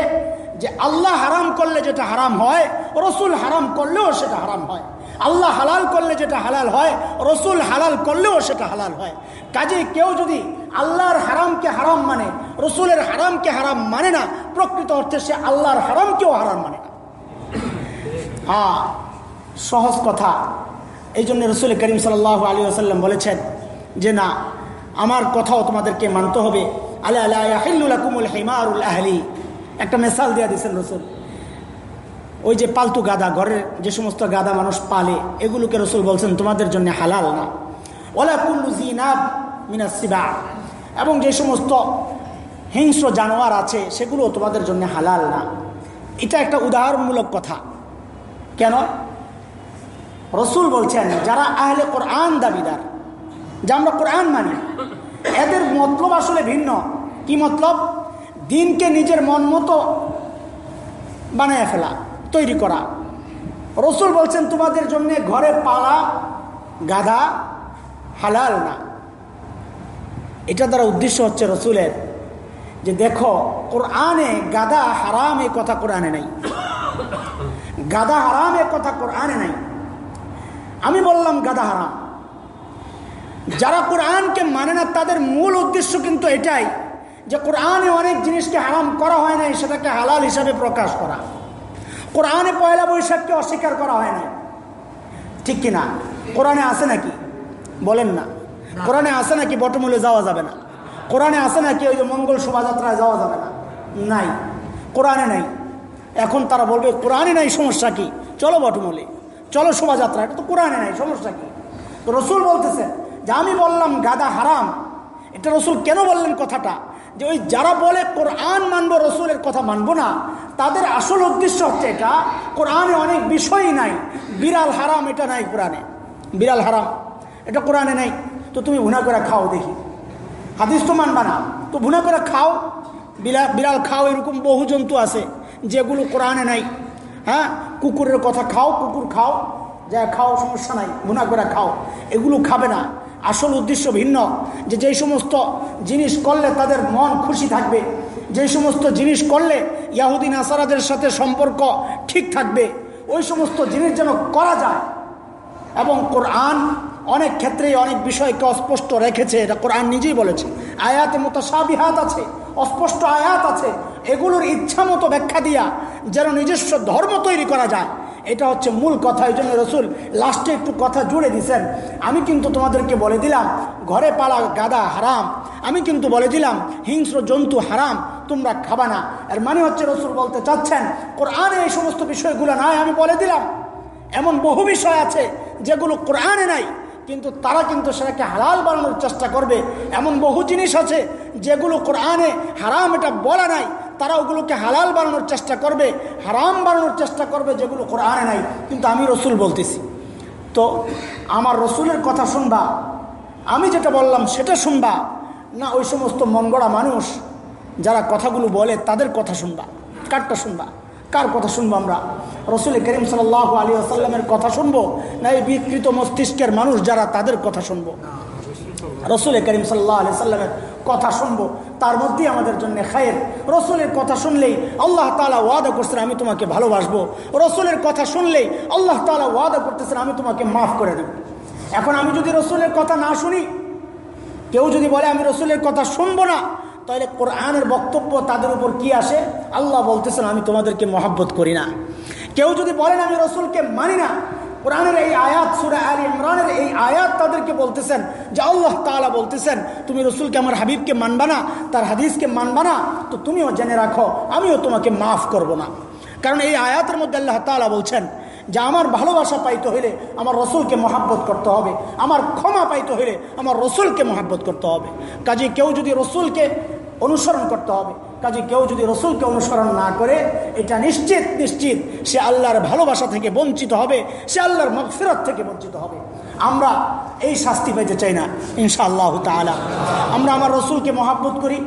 যে আল্লাহ হারাম করলে যেটা হারাম হয়, রসুল হারাম করলেও সেটা হারাম হয়। আল্লাহ হালাল করলে যেটা হালাল হয়, রসুল হালাল করলেও সেটা হালাল হয়। কাজে কেউ যদি আল্লাহর হারামকে হারাম মানে রসুলের হারামকে হারাম মানে না, প্রকৃত অর্থে সে আল্লাহর হারামকেও হারাম মানে না। হ্যাঁ সহজ কথা। এই জন্য রসুল করিম সাল আলী আসাল্লাম বলেছেন যে, না, আমার কথাও তোমাদেরকে মানতে হবে। আল্লাহ আল্লাহুল হিমারুল আহলি। একটা মেসাল দেওয়া দিয়েছেন রসুল। ওই যে পালতু গাদা, ঘরের যে সমস্ত গাদা মানুষ পালে, এগুলোকে রসুল বলছেন, তোমাদের জন্য হালাল না। ওলা কুল্লু জিনাব মিনাসিবা এবং যে সমস্ত হিংস্র জানোয়ার আছে সেগুলো তোমাদের জন্য হালাল না। এটা একটা উদাহরণমূলক কথা। কেন? রসুল বলছেন, যারা আহলে কোরআন দাবিদার, যা আমরা কোরআন মানি, এদের মতলব আসলে ভিন্ন। কি মতলব? দিনকে নিজের মন মতো বানায় ফেলা, তৈরি করা। রসুল বলছেন, তোমাদের জন্য ঘরে পালা, গাধা হালাল না। এটা দ্বারা উদ্দেশ্য হচ্ছে রসুলের যে দেখো, কোরআনে গাদা হারাম এ কথা কোরআনে নাই। গাদা হারাম এ কথা কোরআনে নাই। আমি বললাম গাদা হারাম। যারা কোরআনকে মানে না তাদের মূল উদ্দেশ্য কিন্তু এটাই যে কোরআনে অনেক জিনিসকে হারাম করা হয় নাই সেটাকে হালাল হিসাবে প্রকাশ করা। কোরআনে পয়লা বৈশাখকে অস্বীকার করা হয় নাই। ঠিক কিনা কোরআনে আছে নাকি? বলেন না। কোরআনে আছে নাকি? বটমূলে যাওয়া যাবে না। কোরআনে আছে নাকি ওই যে মঙ্গল শোভাযাত্রায় যাওয়া যাবে না? নাই। কোরআনে নাই। এখন তারা বলবে কোরআনে নাই সমস্যা কি? চলো বটমূলে। চলো শোভাযাত্রা, এটা তো কোরআনে নাই, সমস্যা কি? তো রসুল বলতেছে যে আমি বললাম গাদা হারাম। এটা রসুল কেন বললেন কথাটা? যে ওই যারা বলে কোরআন মানবো, রসুলের কথা মানবো না, তাদের আসল উদ্দেশ্য হচ্ছে এটা, কোরআনে অনেক বিষয়ই নাই। বিড়াল হারাম, এটা নাই কোরআনে। বিড়াল হারাম, এটা কোরআনে নাই। তো তুমি ভুনা করে খাও দেখি। হাদিস তো মানবা না। তো ভুনা করে খাও। বিড়াল বিড়াল খাও, এরকম বহু জন্তু আছে, যেগুলো কোরআনে নাই। হ্যাঁ? কুকুরের কথা খাও, কুকুর খাও। যা খাও, সমস্যা নাই। গুণা করে খাও। এগুলো খাবে না। আসল উদ্দেশ্য ভিন্ন। যে যেই সমস্ত জিনিস করলে তাদের মন খুশি থাকবে যে সমস্ত জিনিস করলে ইয়াহুদিন আসারাদের সাথে সম্পর্ক ঠিক থাকবে, ওই সমস্ত জিনিস যেন করা যায়। এবং কোরআন অনেক ক্ষেত্রেই অনেক বিষয়কে অস্পষ্ট রেখেছে। এটা কোরআন নিজেই বলেছে। আয়াতে মতো সাবিহাত আছে, অস্পষ্ট আয়াত আছে। এগুলোর ইচ্ছা মতো ব্যাখ্যা দিয়া যেন নিজস্ব ধর্ম তৈরি করা যায়। এটা হচ্ছে মূল কথা, এই জন্য রসুল লাস্টে একটু কথা জুড়ে দিছেন। আমি কিন্তু তোমাদেরকে বলে দিলাম, ঘরে পালা গাদা হারাম। আমি কিন্তু বলে দিলাম, হিংস্র জন্তু হারাম, তোমরা খাবা না। এর মানে হচ্ছে রসুল বলতে চাচ্ছেন, কোরআনে এই সমস্ত বিষয়গুলো নাই, আমি বলে দিলাম। এমন বহু বিষয় আছে যেগুলো কোরআনে নাই, কিন্তু তারা কিন্তু সেটাকে হালাল বানানোর চেষ্টা করবে। এমন বহু জিনিস আছে যেগুলো কোরআনে হারাম, এটা বলা নাই। তারা ওগুলোকে হালাল বানানোর চেষ্টা করবে, হারাম বানানোর চেষ্টা করবে, যেগুলো কোরআনে নাই। কিন্তু আমি রসুল বলতেছি। তো আমার রসুলের কথা শুনবা, আমি যেটা বললাম সেটা শুনবা, না ওই সমস্ত মনগড়া মানুষ যারা কথাগুলো বলে তাদের কথা শুনবা, কারটা শুনবা, কার কথা শুনব আমরা? রসুল করিম সাল আলী আসাল্লামের কথা শুনব, না এই বিকৃত মস্তিষ্কের মানুষ যারা তাদের কথা শুনব? রসুল করিম সাল্লাহ আলি সাল্লামের কথা শুনব, তার মধ্যেই আমাদের জন্য খায়ের। রসুলের কথা শুনলেই আল্লাহ তালা ওয়াদা করছেন আমি তোমাকে ভালোবাসবো। রসুলের কথা শুনলেই আল্লাহ তালা ওয়াদা করতেছেন, আমি তোমাকে মাফ করে দেব। এখন আমি যদি রসুলের কথা না শুনি, কেউ যদি বলে, আমি রসুলের কথা শুনব না, তাহলে কোরআনের বক্তব্য তাদের উপর কি আসে? আল্লাহ বলতেছেন, আমি তোমাদেরকে মহাব্বত করি না। কেউ যদি বলেন, আমি রসুলকে মানি না কোরআনের এই আয়াত, সুরা আলী ইমরানের এই আয়াত তাদেরকে বলতেছেন, যে আল্লাহ তালা বলতেছেন, তুমি রসুলকে আমার হাবিবকে মানবা না, তার হাদিসকে মানবা না, তো তুমিও জেনে রাখো, আমিও তোমাকে মাফ করব না। কারণ এই আয়াতের মধ্যে আল্লাহ তালা বলছেন, যে আমার ভালোবাসা পাইতে হইলে আমার রসুলকে মহাব্বত করতে হবে, আমার ক্ষমা পাইতে হইলে আমার রসুলকে মহাব্বত করতে হবে। কাজে কেউ যদি রসুলকে অনুসরণ করতে হবে কাজে কেউ যদি রসুলকে অনুসরণ না করে, এটা নিশ্চিত নিশ্চিত সে আল্লাহর ভালোবাসা থেকে বঞ্চিত হবে, সে আল্লাহর মকফিরত থেকে বঞ্চিত হবে। আমরা এই শাস্তি পেতে চাই না ইনশা আল্লাহ তালা আমরা আমার রসুলকে মহাব্বত করি,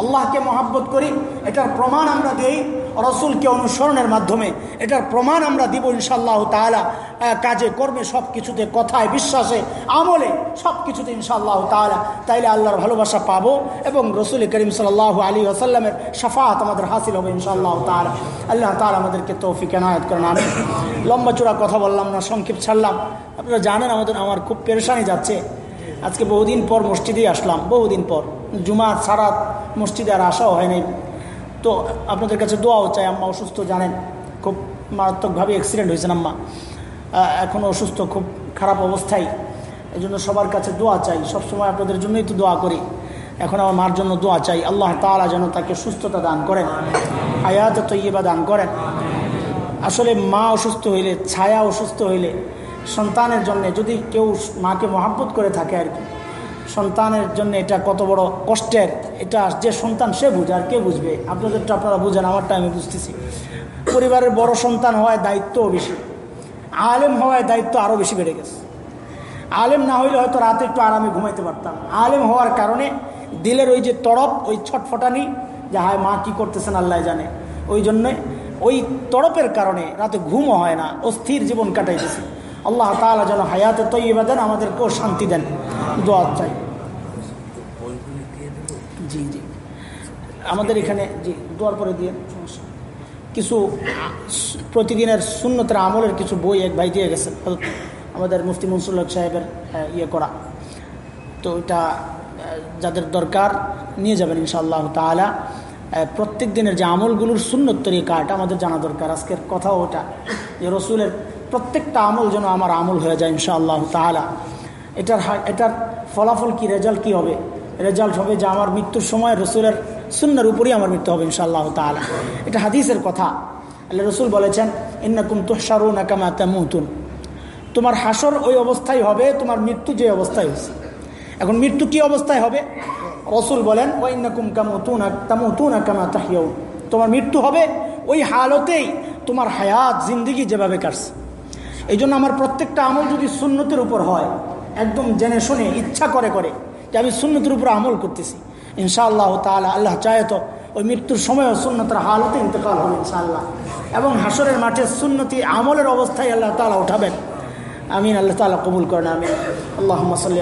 আল্লাহকে মহাব্বত করি, এটার প্রমাণ আমরা দিই। রসুলকে অনুসরণের মাধ্যমে এটার প্রমাণ আমরা দিব ইনশাল্লাহ তালা কাজে, কর্মে সব কিছুতে কথায়, বিশ্বাসে, আমলে সব কিছুতে ইনশাআল্লাহ তালা তাইলে আল্লাহর ভালোবাসা পাবো এবং রসুল করিম সাল্লাহ আলী আসাল্লামের সাফাত আমাদের হাসিল হবে ইনশাআল্লাহ তালা আল্লাহ তালা আমাদেরকে তৌফিক, এনায়ত করেন আমি লম্বা চূড়া কথা বললাম না, সংক্ষেপ ছাড়লাম। আপনারা জানেন আমাদের, আমার খুব পেরেশানি যাচ্ছে। আজকে বহুদিন পর মসজিদে আসলাম, বহুদিন পর। জুমা ছাড়া মসজিদে আর আসাও হয় নাই। তো আপনাদের কাছে দোয়াও চাই, আম্মা অসুস্থ জানেন, খুব মারাত্মকভাবে অ্যাক্সিডেন্ট হয়েছেন আম্মা। এখন অসুস্থ, খুব খারাপ অবস্থায়। এই জন্য সবার কাছে দোয়া চাই, সবসময় আপনাদের জন্যই তো দোয়া করি। এখন আমার মার জন্য দোয়া চাই, আল্লাহ তালা যেন তাকে সুস্থতা দান করেন আয়াত তৈবা দান করেন। আসলে মা অসুস্থ হইলে, ছায়া অসুস্থ হইলে, সন্তানের জন্য যদি কেউ মাকে মহাব্বত করে থাকে আর কি সন্তানের জন্য এটা কত বড় কষ্টের, এটা যে সন্তান সে বুঝে আর কে বুঝবে? আপনাদেরটা আপনারা বুঝেন, আমারটা আমি বুঝতেছি। পরিবারের বড় সন্তান হওয়ায় দায়িত্বও বেশি, আলেম হওয়ায় দায়িত্ব আরও বেশি বেড়ে গেছে। আলেম না হইলে হয়তো রাতে একটু আরামে ঘুমাইতে পারতাম। আলেম হওয়ার কারণে দিলের ওই যে তড়প ওই ছটফটানি, যে হায় মা কী করতেছেন আল্লাহ জানে। ওই জন্যে ওই তড়পের কারণে রাতে ঘুমও হয় না, অস্থির জীবন কাটাইতেছে। আল্লাহ তালা যেন হায়াতে তৈবা দেন, আমাদেরকেও শান্তি দেন। দোয়া চাই। জি জি। আমাদের এখানে, জি, দোয়ার পরে দিয়ে। কিছু প্রতিদিনের শূন্যতের আমলের কিছু বই এক ভাই দিয়ে গেছেন আমাদের মুফতি মনসুল্লাহ সাহেবের ইয়ে করা। তো এটা যাদের দরকার, নিয়ে যাবেন ইনশাআল্লাহ তালা প্রত্যেক দিনের যে আমলগুলোর শূন্যত তরিকা এটা আমাদের জানা দরকার। আজকের কথাও ওটা। যে রসুলের প্রত্যেকটা আমল যেন আমার আমল হয়ে যায় ইনশাআল্লাহ তালা এটার এটার ফলাফল কি, রেজাল্ট কি হবে? রেজাল্ট হবে যে আমার মৃত্যুর সময় রসুলের সুন্নার উপরেই আমার মৃত্যু হবে ইনশাআল্লাহ তালা এটা হাদিসের কথা। আল্লাহ রসুল বলেছেন, ইন্নাকুম তুহসারু নাকামা তেমুতুন। তোমার হাসর ওই অবস্থায় হবে, তোমার মৃত্যু যে অবস্থায় হয়েছে। এখন মৃত্যু কি অবস্থায় হবে? রসুল বলেন ও ইন্নাকুম কামতুন, তামুতুন কামা তাহিয়াউ তোমার মৃত্যু হবে ওই হালতেই তোমার হায়াত, জিন্দিগি যেভাবে কাটছে। এই জন্য আমার প্রত্যেকটা আমল যদি সুন্নতির উপর হয়, একদম জেনে শুনে, ইচ্ছা করে করে, যে আমি সুন্নতির উপর আমল করতেছি, ইনশাআল্লাহ তাহলে আল্লাহ চাহে তো ওই মৃত্যুর সময়ও সুন্নতের হালতে ইন্তকাল হবে ইনশাআল্লাহ। এবং হাসরের মাঠে সুন্নতি আমলের অবস্থায় আল্লাহ তালা উঠাবেন। আমি আল্লাহ তালা কবুল করেন আমি আল্লাহ সাল্লি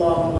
اللهم